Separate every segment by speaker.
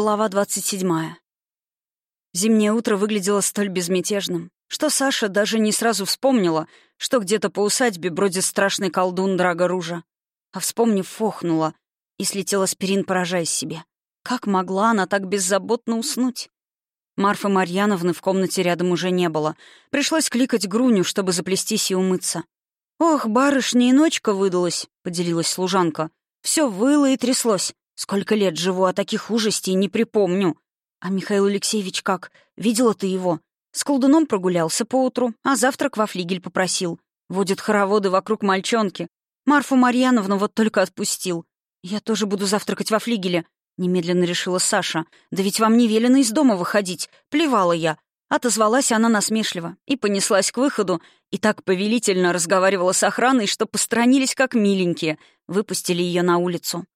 Speaker 1: Глава 27. Зимнее утро выглядело столь безмятежным, что Саша даже не сразу вспомнила, что где-то по усадьбе бродит страшный колдун Драга Ружа. А вспомнив, фохнула и слетела с перин, поражаясь себе. Как могла она так беззаботно уснуть? Марфы Марьяновны в комнате рядом уже не было. Пришлось кликать Груню, чтобы заплестись и умыться. «Ох, барышня и ночка выдалась», — поделилась служанка. Все выло и тряслось. Сколько лет живу, а таких ужастей не припомню. А Михаил Алексеевич как? Видела ты его? С колдуном прогулялся поутру, а завтрак во флигель попросил. Водит хороводы вокруг мальчонки. Марфу Марьяновну вот только отпустил. Я тоже буду завтракать во флигеле, немедленно решила Саша. Да ведь вам не велено из дома выходить. Плевала я. Отозвалась она насмешливо и понеслась к выходу, и так повелительно разговаривала с охраной, что постранились как миленькие, выпустили ее на улицу.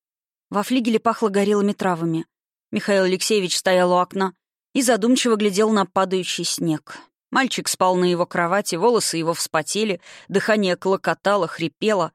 Speaker 1: Во флигеле пахло горелыми травами. Михаил Алексеевич стоял у окна и задумчиво глядел на падающий снег. Мальчик спал на его кровати, волосы его вспотели, дыхание клокотало, хрипело.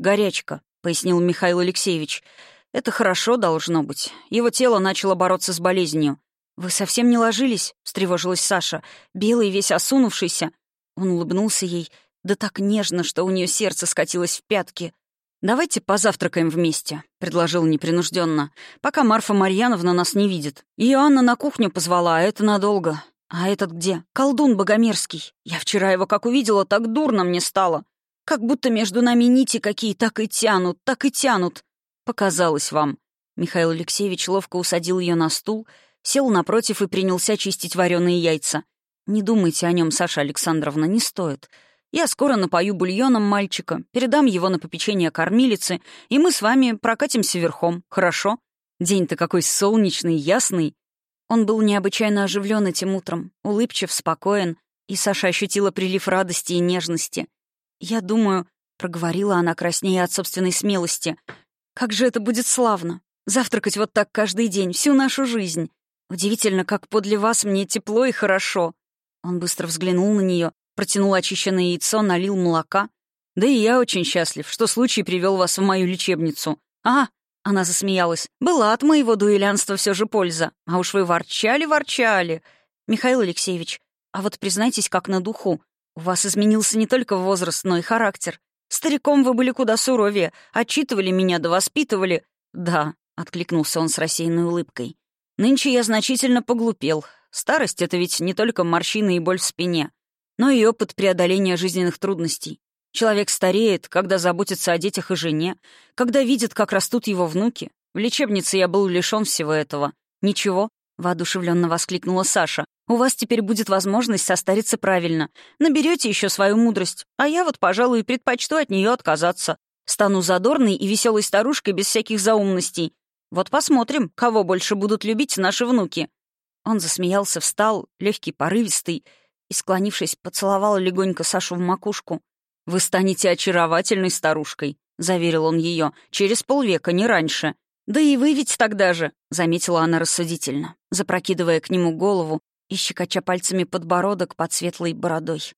Speaker 1: «Горячка», — пояснил Михаил Алексеевич. «Это хорошо должно быть. Его тело начало бороться с болезнью». «Вы совсем не ложились?» — встревожилась Саша. Белый, весь осунувшийся. Он улыбнулся ей, да так нежно, что у нее сердце скатилось в пятки. «Давайте позавтракаем вместе», — предложил непринужденно, «пока Марфа Марьяновна нас не видит. Ее Анна на кухню позвала, а это надолго. А этот где? Колдун Богомерзкий. Я вчера его как увидела, так дурно мне стало. Как будто между нами нити какие так и тянут, так и тянут. Показалось вам». Михаил Алексеевич ловко усадил ее на стул, сел напротив и принялся чистить вареные яйца. «Не думайте о нем, Саша Александровна, не стоит. Я скоро напою бульоном мальчика, передам его на попечение кормилицы, и мы с вами прокатимся верхом, хорошо? День-то какой солнечный, ясный. Он был необычайно оживлен этим утром, улыбчив, спокоен, и Саша ощутила прилив радости и нежности. «Я думаю», — проговорила она краснея от собственной смелости, «как же это будет славно! Завтракать вот так каждый день, всю нашу жизнь! Удивительно, как подле вас мне тепло и хорошо!» Он быстро взглянул на нее, Протянул очищенное яйцо, налил молока. «Да и я очень счастлив, что случай привел вас в мою лечебницу. А, она засмеялась. «Была от моего дуэлянства все же польза. А уж вы ворчали-ворчали. Михаил Алексеевич, а вот признайтесь как на духу. У вас изменился не только возраст, но и характер. Стариком вы были куда суровее, отчитывали меня да воспитывали». «Да», — откликнулся он с рассеянной улыбкой. «Нынче я значительно поглупел. Старость — это ведь не только морщины и боль в спине но и опыт преодоления жизненных трудностей. Человек стареет, когда заботится о детях и жене, когда видит, как растут его внуки. В лечебнице я был лишён всего этого. Ничего, — воодушевленно воскликнула Саша. «У вас теперь будет возможность состариться правильно. Наберете еще свою мудрость, а я вот, пожалуй, предпочту от нее отказаться. Стану задорной и веселой старушкой без всяких заумностей. Вот посмотрим, кого больше будут любить наши внуки». Он засмеялся, встал, легкий, порывистый, и, склонившись, поцеловал легонько Сашу в макушку. «Вы станете очаровательной старушкой», — заверил он ее, — «через полвека, не раньше». «Да и вы ведь тогда же», — заметила она рассудительно, запрокидывая к нему голову и щекоча пальцами подбородок под светлой бородой.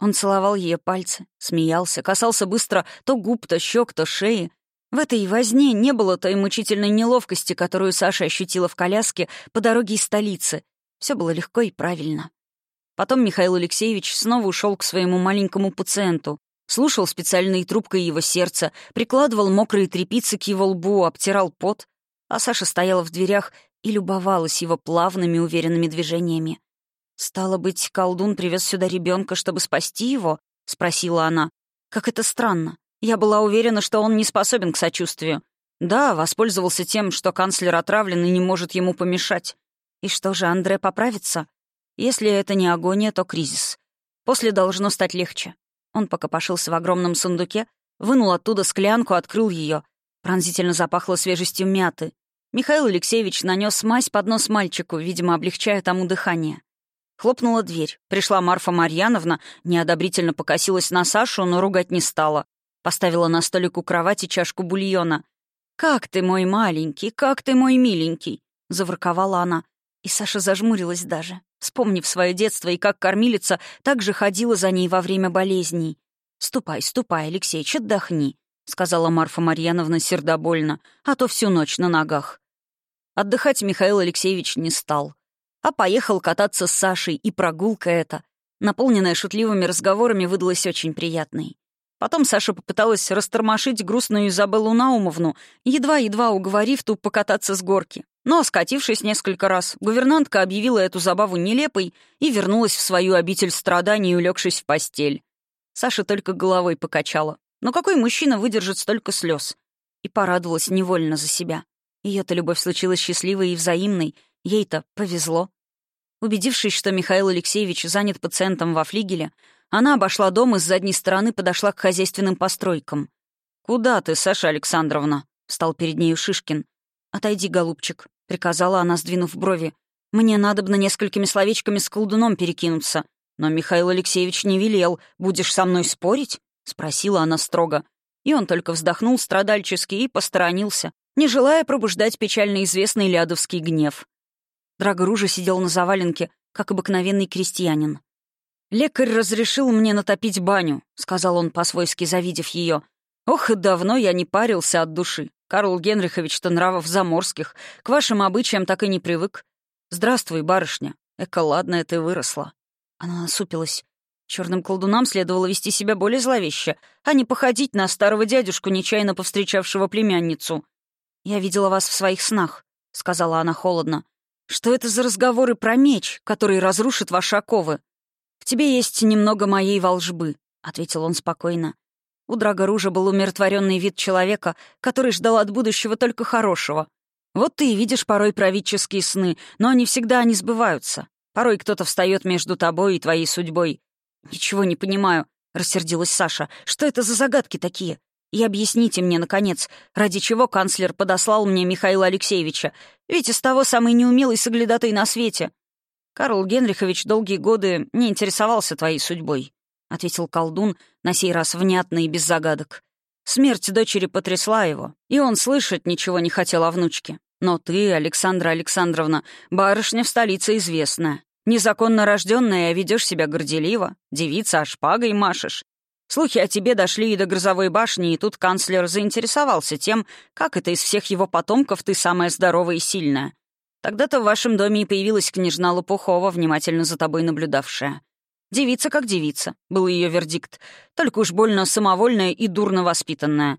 Speaker 1: Он целовал ее пальцы, смеялся, касался быстро то губ, то щек, то шеи. В этой возне не было той мучительной неловкости, которую Саша ощутила в коляске по дороге из столицы. Все было легко и правильно. Потом Михаил Алексеевич снова ушел к своему маленькому пациенту, слушал специальной трубкой его сердца, прикладывал мокрые трепицы к его лбу, обтирал пот, а Саша стояла в дверях и любовалась его плавными, уверенными движениями. «Стало быть, колдун привез сюда ребенка, чтобы спасти его?» — спросила она. «Как это странно. Я была уверена, что он не способен к сочувствию. Да, воспользовался тем, что канцлер отравлен и не может ему помешать. И что же, Андре поправится?» Если это не агония, то кризис. После должно стать легче. Он покопошился в огромном сундуке, вынул оттуда склянку, открыл ее. Пронзительно запахло свежестью мяты. Михаил Алексеевич нанес мазь под нос мальчику, видимо, облегчая тому дыхание. Хлопнула дверь. Пришла Марфа Марьяновна, неодобрительно покосилась на Сашу, но ругать не стала. Поставила на столик у кровати чашку бульона. «Как ты мой маленький, как ты мой миленький!» — заворковала она. И Саша зажмурилась даже вспомнив свое детство и как кормилица также ходила за ней во время болезней. «Ступай, ступай, Алексеич, отдохни», — сказала Марфа Марьяновна сердобольно, «а то всю ночь на ногах». Отдыхать Михаил Алексеевич не стал, а поехал кататься с Сашей, и прогулка эта, наполненная шутливыми разговорами, выдалась очень приятной. Потом Саша попыталась растормошить грустную Изабеллу Наумовну, едва-едва уговорив ту покататься с горки. Но, скатившись несколько раз, гувернантка объявила эту забаву нелепой и вернулась в свою обитель страданий, улегшись в постель. Саша только головой покачала. Но какой мужчина выдержит столько слез? И порадовалась невольно за себя. Ее-то любовь случилась счастливой и взаимной. Ей-то повезло. Убедившись, что Михаил Алексеевич занят пациентом во флигеле, она обошла дом и с задней стороны подошла к хозяйственным постройкам. «Куда ты, Саша Александровна?» — встал перед нею Шишкин. «Отойди, голубчик», — приказала она, сдвинув брови. «Мне надо бы на несколькими словечками с колдуном перекинуться. Но Михаил Алексеевич не велел. Будешь со мной спорить?» — спросила она строго. И он только вздохнул страдальчески и посторонился, не желая пробуждать печально известный лядовский гнев. Драгоружа сидел на заваленке, как обыкновенный крестьянин. «Лекарь разрешил мне натопить баню», — сказал он, по-свойски завидев ее. «Ох, и давно я не парился от души. Карл Генрихович-то нравов заморских. К вашим обычаям так и не привык. Здравствуй, барышня. Эка ладная ты выросла». Она насупилась. Черным колдунам следовало вести себя более зловеще, а не походить на старого дядюшку, нечаянно повстречавшего племянницу. «Я видела вас в своих снах», — сказала она холодно. «Что это за разговоры про меч, который разрушит ваши оковы?» «В тебе есть немного моей волжбы», — ответил он спокойно. У Драгоружа был умиротворенный вид человека, который ждал от будущего только хорошего. Вот ты и видишь порой правительские сны, но не всегда они сбываются. Порой кто-то встает между тобой и твоей судьбой. «Ничего не понимаю», — рассердилась Саша. «Что это за загадки такие? И объясните мне, наконец, ради чего канцлер подослал мне Михаила Алексеевича? Ведь из того самый неумелый соглядатой на свете. Карл Генрихович долгие годы не интересовался твоей судьбой ответил колдун, на сей раз внятно и без загадок. Смерть дочери потрясла его, и он слышать ничего не хотел о внучке. Но ты, Александра Александровна, барышня в столице известная. Незаконно рожденная, а ведешь себя горделиво. Девица, а шпагой машешь. Слухи о тебе дошли и до грозовой башни, и тут канцлер заинтересовался тем, как это из всех его потомков ты самая здоровая и сильная. Тогда-то в вашем доме и появилась княжна Лопухова, внимательно за тобой наблюдавшая. Девица как девица, был ее вердикт. Только уж больно самовольная и дурно воспитанная.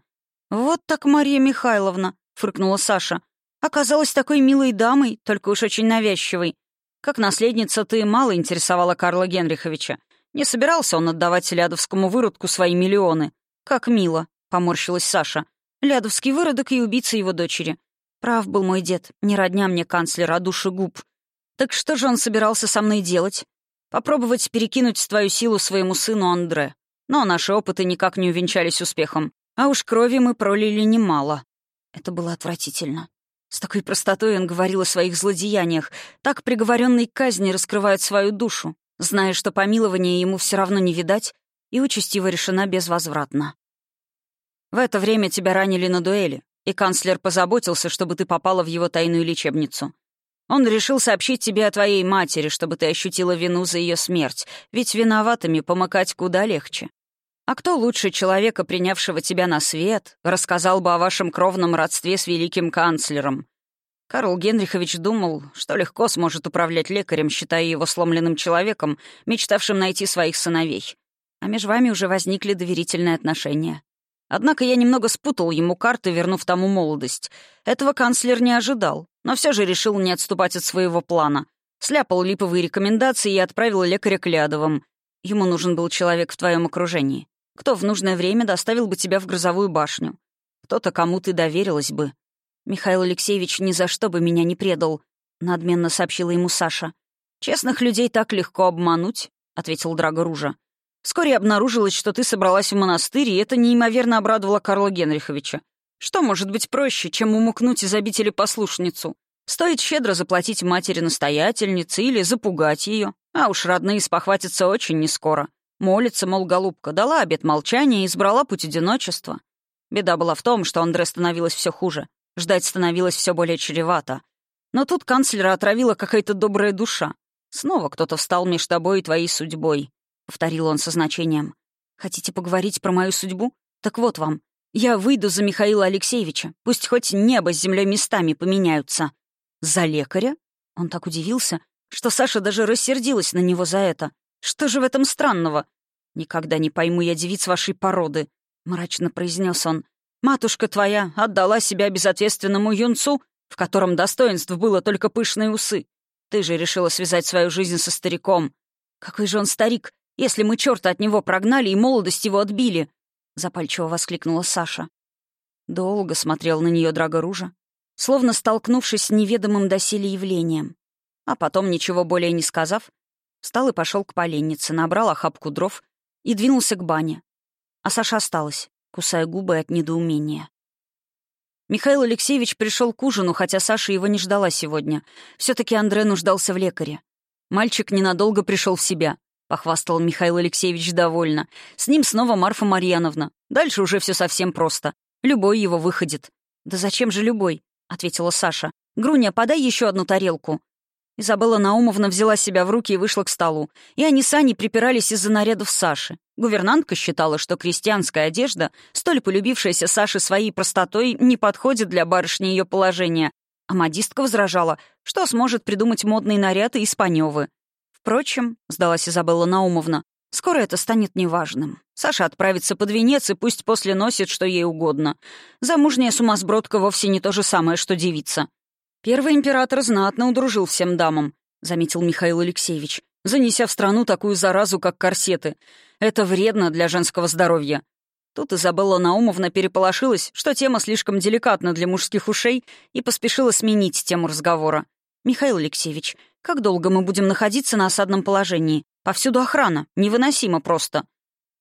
Speaker 1: «Вот так, Мария Михайловна», — фыркнула Саша. «Оказалась такой милой дамой, только уж очень навязчивой. Как наследница ты мало интересовала Карла Генриховича. Не собирался он отдавать Лядовскому выродку свои миллионы. Как мило», — поморщилась Саша. «Лядовский выродок и убийца его дочери. Прав был мой дед, не родня мне канцлера, а душегуб. Так что же он собирался со мной делать? Попробовать перекинуть твою силу своему сыну Андре. Но наши опыты никак не увенчались успехом. А уж крови мы пролили немало. Это было отвратительно. С такой простотой он говорил о своих злодеяниях. Так приговоренный к казни раскрывает свою душу, зная, что помилования ему все равно не видать, и участь его решена безвозвратно. В это время тебя ранили на дуэли, и канцлер позаботился, чтобы ты попала в его тайную лечебницу. Он решил сообщить тебе о твоей матери, чтобы ты ощутила вину за ее смерть, ведь виноватыми помыкать куда легче. А кто лучше человека, принявшего тебя на свет, рассказал бы о вашем кровном родстве с великим канцлером? Карл Генрихович думал, что легко сможет управлять лекарем, считая его сломленным человеком, мечтавшим найти своих сыновей. А между вами уже возникли доверительные отношения. Однако я немного спутал ему карты, вернув тому молодость. Этого канцлер не ожидал, но все же решил не отступать от своего плана. Сляпал липовые рекомендации и отправил лекаря к Лядовым. Ему нужен был человек в твоем окружении. Кто в нужное время доставил бы тебя в грозовую башню? Кто-то, кому ты доверилась бы. Михаил Алексеевич ни за что бы меня не предал, — надменно сообщила ему Саша. «Честных людей так легко обмануть», — ответил Драго Ружа. Вскоре обнаружилось, что ты собралась в монастырь, и это неимоверно обрадовало Карла Генриховича. Что может быть проще, чем умукнуть из обители послушницу? Стоит щедро заплатить матери-настоятельнице или запугать ее, а уж родные спохватятся очень нескоро. Молится, мол, голубка, дала обет молчания и избрала путь одиночества. Беда была в том, что Андре становилось все хуже. Ждать становилось все более чревато. Но тут канцлера отравила какая-то добрая душа. Снова кто-то встал между тобой и твоей судьбой. — повторил он со значением. «Хотите поговорить про мою судьбу? Так вот вам. Я выйду за Михаила Алексеевича. Пусть хоть небо с землей местами поменяются». За лекаря? Он так удивился, что Саша даже рассердилась на него за это. Что же в этом странного? «Никогда не пойму я девиц вашей породы», — мрачно произнес он. «Матушка твоя отдала себя безответственному юнцу, в котором достоинств было только пышные усы. Ты же решила связать свою жизнь со стариком. Какой же он старик, если мы черта от него прогнали и молодость его отбили?» — запальчиво воскликнула Саша. Долго смотрел на нее Драгоружа, словно столкнувшись с неведомым доселе явлением. А потом, ничего более не сказав, встал и пошел к поленнице, набрал охапку дров и двинулся к бане. А Саша осталась, кусая губы от недоумения. Михаил Алексеевич пришел к ужину, хотя Саша его не ждала сегодня. все таки Андре нуждался в лекаре. Мальчик ненадолго пришел в себя, похвастал Михаил Алексеевич довольно. С ним снова Марфа Марьяновна. Дальше уже все совсем просто. Любой его выходит. «Да зачем же любой?» — ответила Саша. «Груня, подай еще одну тарелку». Изабелла Наумовна взяла себя в руки и вышла к столу. И они с Аней припирались из-за нарядов Саши. Гувернантка считала, что крестьянская одежда, столь полюбившаяся Саше своей простотой, не подходит для барышни ее положения. А модистка возражала, что сможет придумать модные наряды из панёвы. Впрочем, сдалась Изабелла Наумовна, скоро это станет неважным. Саша отправится под венец и пусть после носит, что ей угодно. Замужняя сумасбродка вовсе не то же самое, что девица. «Первый император знатно удружил всем дамам», — заметил Михаил Алексеевич, занеся в страну такую заразу, как корсеты. «Это вредно для женского здоровья». Тут Изабелла Наумовна переполошилась, что тема слишком деликатна для мужских ушей, и поспешила сменить тему разговора. «Михаил Алексеевич, как долго мы будем находиться на осадном положении? Повсюду охрана, невыносимо просто».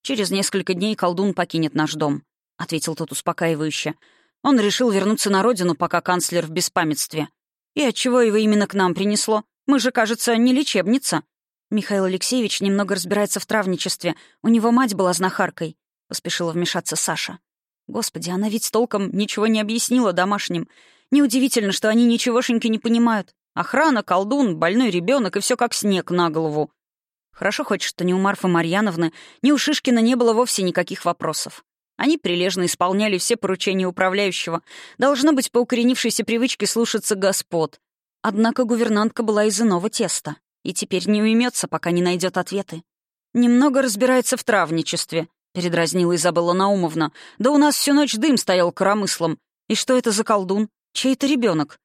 Speaker 1: «Через несколько дней колдун покинет наш дом», — ответил тот успокаивающе. Он решил вернуться на родину, пока канцлер в беспамятстве. И отчего его именно к нам принесло? Мы же, кажется, не лечебница. Михаил Алексеевич немного разбирается в травничестве. У него мать была знахаркой. Поспешила вмешаться Саша. Господи, она ведь толком ничего не объяснила домашним. Неудивительно, что они ничегошеньки не понимают. Охрана, колдун, больной ребенок и все как снег на голову. Хорошо хоть, что ни у Марфы Марьяновны, ни у Шишкина не было вовсе никаких вопросов. Они прилежно исполняли все поручения управляющего. Должно быть, по укоренившейся привычке слушаться господ. Однако гувернантка была из иного теста. И теперь не уймется, пока не найдет ответы. «Немного разбирается в травничестве», — передразнила Изабелла Наумовна. «Да у нас всю ночь дым стоял коромыслом. И что это за колдун? Чей это ребенок?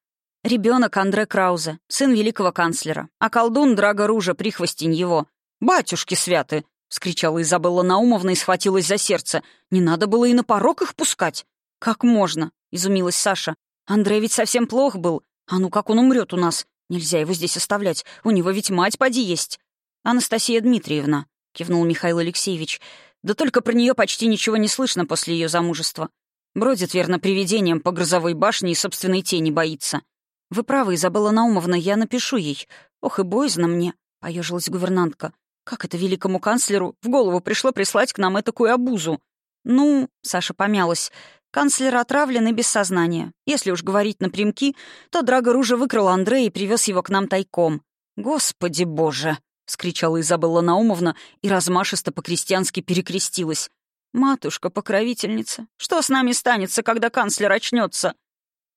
Speaker 1: Ребенок Андре Краузе, сын великого канцлера. А колдун Драго Ружа, прихвостень его. Батюшки святы!» — вскричала Изабелла Наумовна и схватилась за сердце. «Не надо было и на порог их пускать!» «Как можно?» — изумилась Саша. «Андрей ведь совсем плох был. А ну как он умрет у нас? Нельзя его здесь оставлять. У него ведь мать поди есть». «Анастасия Дмитриевна», — кивнул Михаил Алексеевич. «Да только про нее почти ничего не слышно после ее замужества. Бродит, верно, привидением по грозовой башне и собственной тени боится. Вы правы, Изабелла Наумовна, я напишу ей. Ох и боязно мне», — поежилась гувернантка. Как это великому канцлеру в голову пришло прислать к нам такую обузу? Ну, Саша помялась. Канцлер отравлен и без сознания. Если уж говорить напрямки, то Драго Ружа выкрал Андрея и привез его к нам тайком. «Господи боже!» — скричала Изабелла Наумовна и размашисто по-крестьянски перекрестилась. «Матушка-покровительница, что с нами станется, когда канцлер очнется?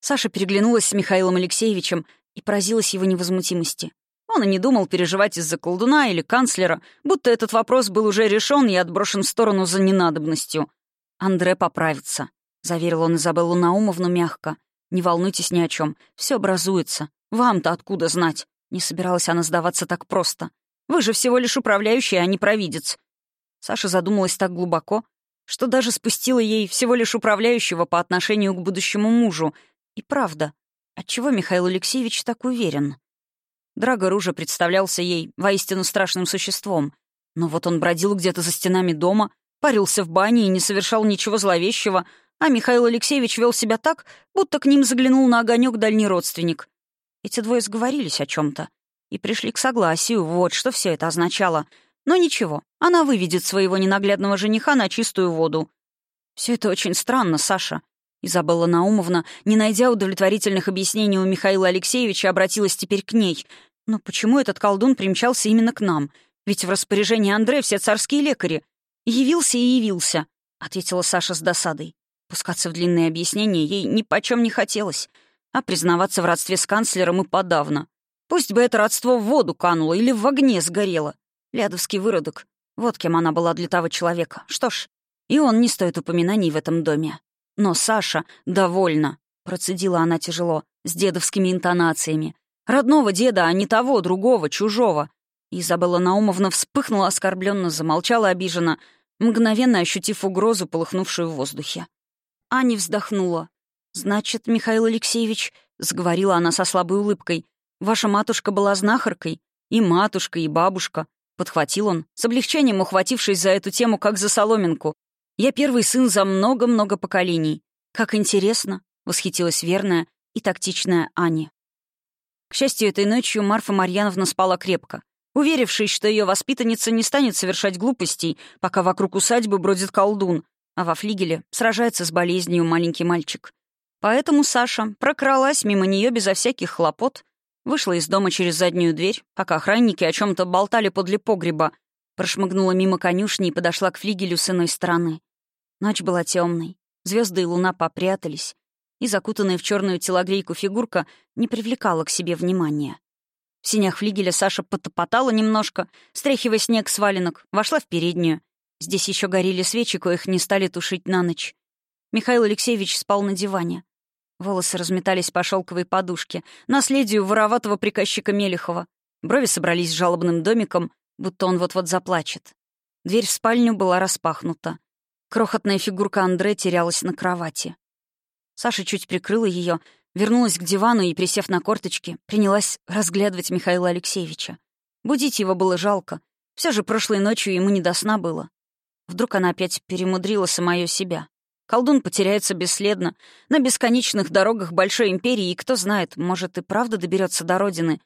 Speaker 1: Саша переглянулась с Михаилом Алексеевичем и поразилась его невозмутимости. Он и не думал переживать из-за колдуна или канцлера, будто этот вопрос был уже решен и отброшен в сторону за ненадобностью. «Андре поправится», — заверил он Изабеллу Наумовну мягко. «Не волнуйтесь ни о чем, все образуется. Вам-то откуда знать?» Не собиралась она сдаваться так просто. «Вы же всего лишь управляющий, а не провидец». Саша задумалась так глубоко, что даже спустила ей всего лишь управляющего по отношению к будущему мужу. И правда, отчего Михаил Алексеевич так уверен? Драго Ружа представлялся ей воистину страшным существом. Но вот он бродил где-то за стенами дома, парился в бане и не совершал ничего зловещего, а Михаил Алексеевич вел себя так, будто к ним заглянул на огонек дальний родственник. Эти двое сговорились о чем то и пришли к согласию, вот что все это означало. Но ничего, она выведет своего ненаглядного жениха на чистую воду. Все это очень странно, Саша. Изабелла Наумовна, не найдя удовлетворительных объяснений у Михаила Алексеевича, обратилась теперь к ней. «Но почему этот колдун примчался именно к нам? Ведь в распоряжении Андре все царские лекари. Явился и явился», — ответила Саша с досадой. Пускаться в длинные объяснения ей ни почем не хотелось. А признаваться в родстве с канцлером и подавно. Пусть бы это родство в воду кануло или в огне сгорело. Лядовский выродок. Вот кем она была для того человека. Что ж, и он не стоит упоминаний в этом доме. Но Саша довольна. Процедила она тяжело, с дедовскими интонациями. Родного деда, а не того, другого, чужого. Изабелла Наумовна вспыхнула оскорбленно, замолчала обиженно, мгновенно ощутив угрозу, полыхнувшую в воздухе. Аня вздохнула. «Значит, Михаил Алексеевич», — заговорила она со слабой улыбкой, «ваша матушка была знахаркой, и матушка, и бабушка», — подхватил он, с облегчением ухватившись за эту тему, как за соломинку. «Я первый сын за много-много поколений. Как интересно», — восхитилась верная и тактичная Аня. К счастью, этой ночью Марфа Марьяновна спала крепко, уверившись, что ее воспитанница не станет совершать глупостей, пока вокруг усадьбы бродит колдун, а во флигеле сражается с болезнью маленький мальчик. Поэтому Саша прокралась мимо нее безо всяких хлопот, вышла из дома через заднюю дверь, пока охранники о чем то болтали подле погреба, прошмыгнула мимо конюшни и подошла к флигелю с иной стороны. Ночь была темной, звезды и луна попрятались, и закутанная в черную телогрейку фигурка не привлекала к себе внимания. В синях флигеля Саша потопотала немножко, стряхивая снег с валенок, вошла в переднюю. Здесь еще горели свечи, коих не стали тушить на ночь. Михаил Алексеевич спал на диване. Волосы разметались по шелковой подушке, наследию вороватого приказчика Мелехова. Брови собрались жалобным домиком, будто он вот-вот заплачет. Дверь в спальню была распахнута. Крохотная фигурка Андре терялась на кровати. Саша чуть прикрыла ее, вернулась к дивану и, присев на корточки, принялась разглядывать Михаила Алексеевича. Будить его было жалко. Все же прошлой ночью ему не до сна было. Вдруг она опять перемудрила самое себя. Колдун потеряется бесследно на бесконечных дорогах Большой Империи, и кто знает, может, и правда доберется до родины.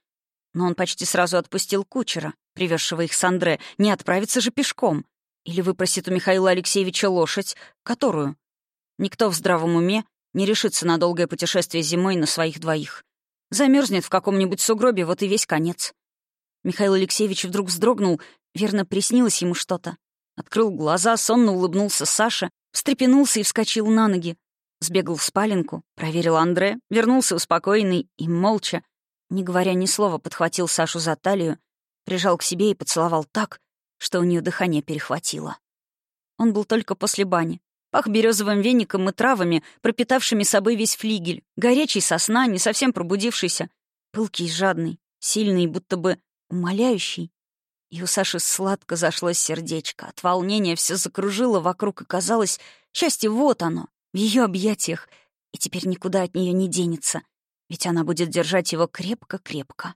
Speaker 1: Но он почти сразу отпустил кучера, привезшего их с Андре, не отправиться же пешком. Или выпросит у Михаила Алексеевича лошадь, которую? Никто в здравом уме не решится на долгое путешествие зимой на своих двоих. Замерзнет в каком-нибудь сугробе, вот и весь конец. Михаил Алексеевич вдруг вздрогнул, верно, приснилось ему что-то. Открыл глаза, сонно улыбнулся Саша, встрепенулся и вскочил на ноги. Сбегал в спаленку, проверил Андре, вернулся успокоенный и молча, не говоря ни слова, подхватил Сашу за талию, прижал к себе и поцеловал так, что у нее дыхание перехватило. Он был только после бани. Пах березовым веником и травами, пропитавшими собой весь флигель. Горячий сосна, не совсем пробудившийся. Пылкий жадный, сильный, будто бы умоляющий. И у Саши сладко зашлось сердечко. От волнения все закружило вокруг, и казалось, счастье вот оно, в ее объятиях, и теперь никуда от нее не денется, ведь она будет держать его крепко-крепко.